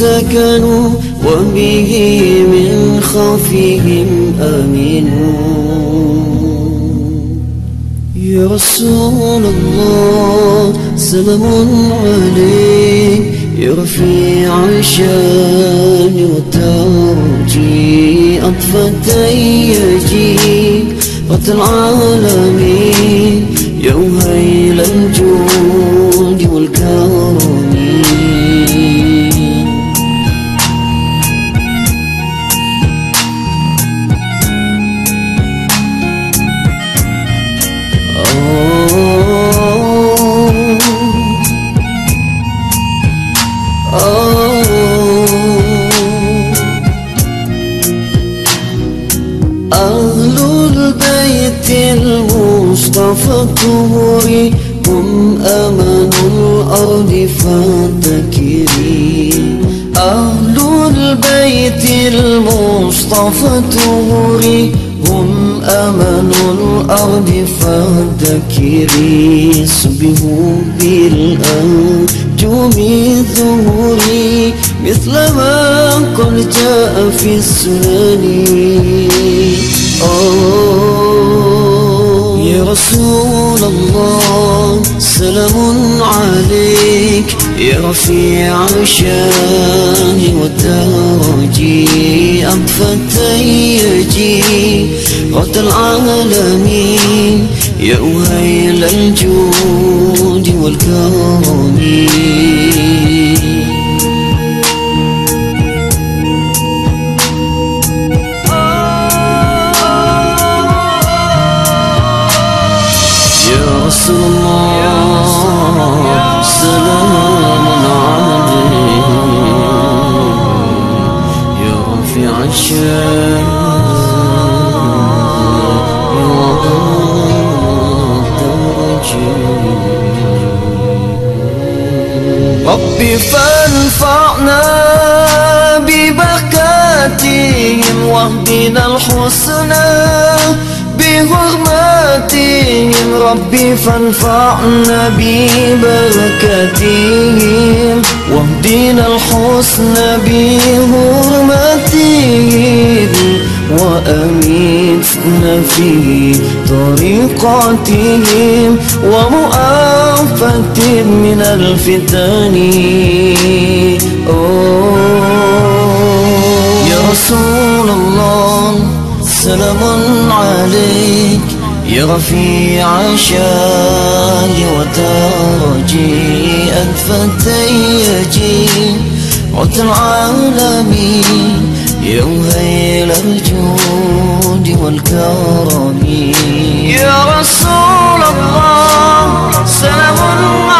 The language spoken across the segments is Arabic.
سكنوا وبه من خوفهم أمنوا. يا رسول الله سلام عليك. يا رفيع الشان وترجي أطفت يجيك رب العالمين الطهور هم أمن الأرض فاتكري أهل البيت المصطفى الطهور هم أمن الأرض فاتكري سبهوا بالأنجم ظهوري مثل ما قد جاء في السنن يا رفيع الشان والدرجي أطفت يجي رد العالمين يا أهيل الجود والكرم يا رسول الله سلام ربي فانفعنا ببركاتهم واهدنا الحسنى بحرماتهم. ربي فانفعنا ببركاتهم واهدنا الحسنى بحرماتهم. وأميتنا في طريقاتهم ومؤافة من الفتن. يا رسول الله سلام عليك. يا رفيع شان وترجي أنفت يجي. عد العالمين. يا وهيل الجود والكرم. يا رسول الله سلام عليك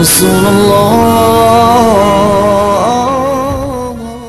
رسول الله